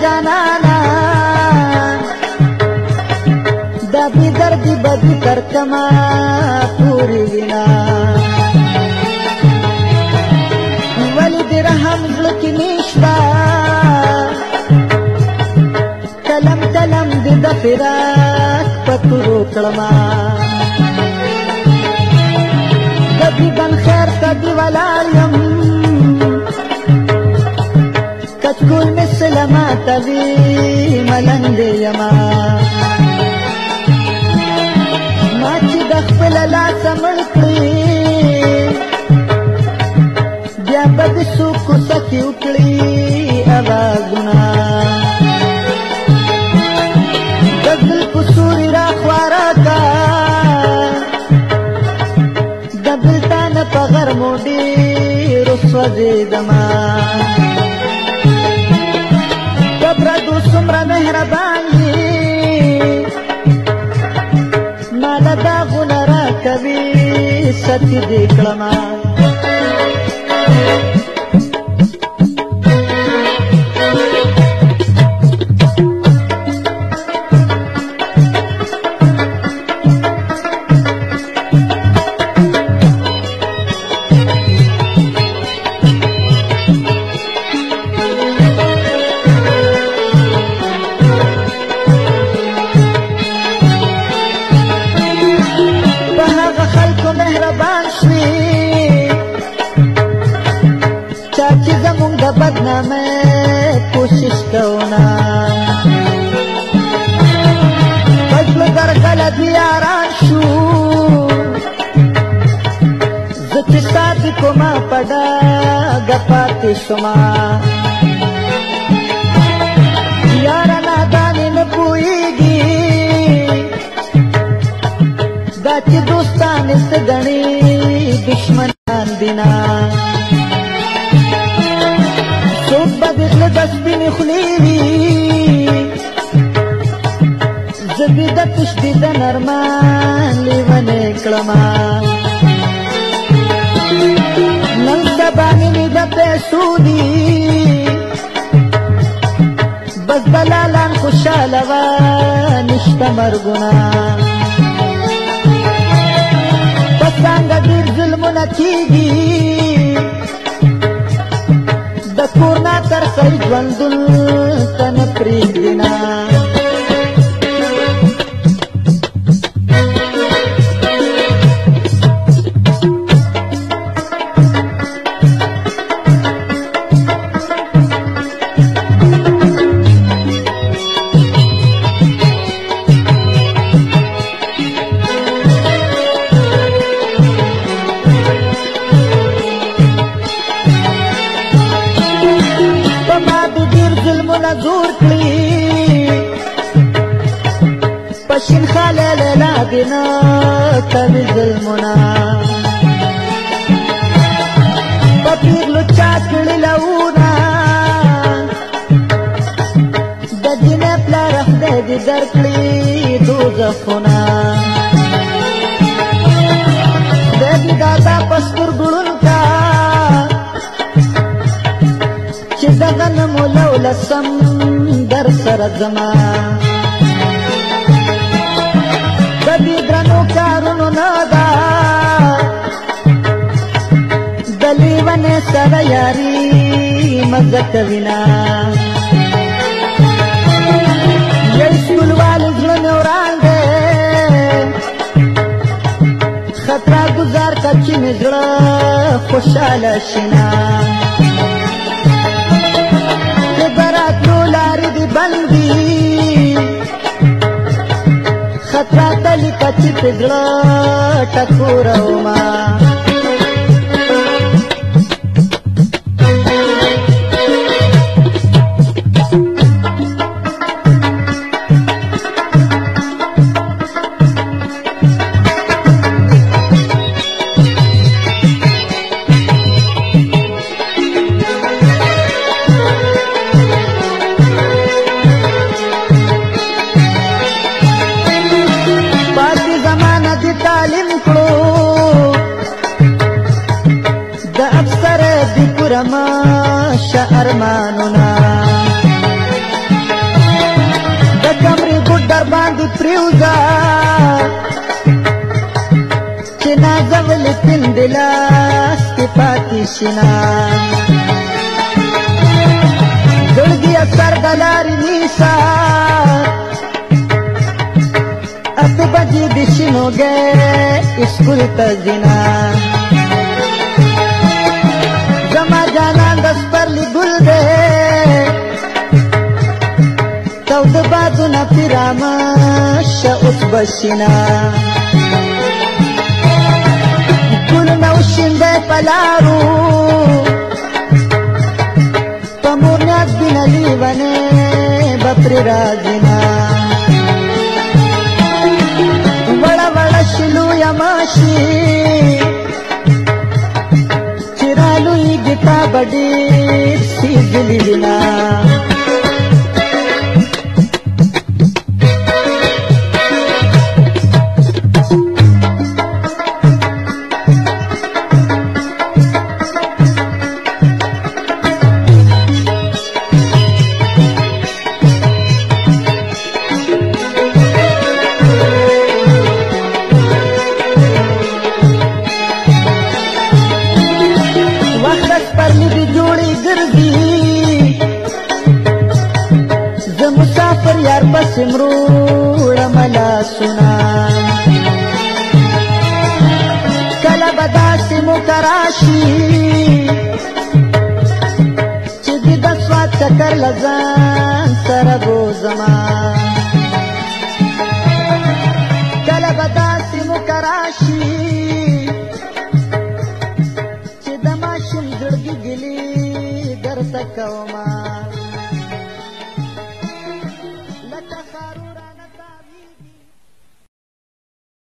जाना बद करतमा पूरी विना ولی د رحم زړه کې نشتا تلم تلم د د فراق په تورو تړما کبھی بن خیر کبھی ولایم کچکول مثل ما تبی ملنگ یما وکړي بیا به د څوک سکه وکړي اوازونه دبل په سوري را خوارا کا دبل تا نه په غرمو ډېر سوځي دما دبر دوسمره مهربان सच देखना பிசாபிக்குமா படாக பார்த்து சுமா யாரனா தானின் பூயிகி காச்சி دوستان استغني دشمنان دینا صوب بدل دسبین خلیوی زبیدتش دیدن ارمان لیونه کلمان باندې د پیسو دی بس بلالان خوشاله و نشته مرګونه بس څنګه ډېر ظلمونه کېږي د کور نه تر خیر ژوندون پر नुचा کا दफ़ी दर्कली पसर बुड़न در سر زمان د یاري مزه کوینا یسکلوالو زړه مې وران دی خطره ګزار کا چې مې زړه خوشحاله شینا د براتلو لارې دې بند دي خطره تلي کا چې په زړه ټکوروما बां जबल पिपा दुर्गीअ सर दला अॼु बि सिनो गे स्कूल त जीना रस परली गुलबे चौद बाजून पिराम शौच बसिना गुल नवशिंदे पलारू पमुरण्यात बिनली वने बपरे राज ಕಬಡ್ಡಿ ಸಿಗಲಿಲ್ಲ سمرو رملا سنا کلا بدا سمو کراشی چې د سوات چکر لزان سره بو زما کلا بدا سمو کراشی چې د ماشوم زړګي ګلی درته کومه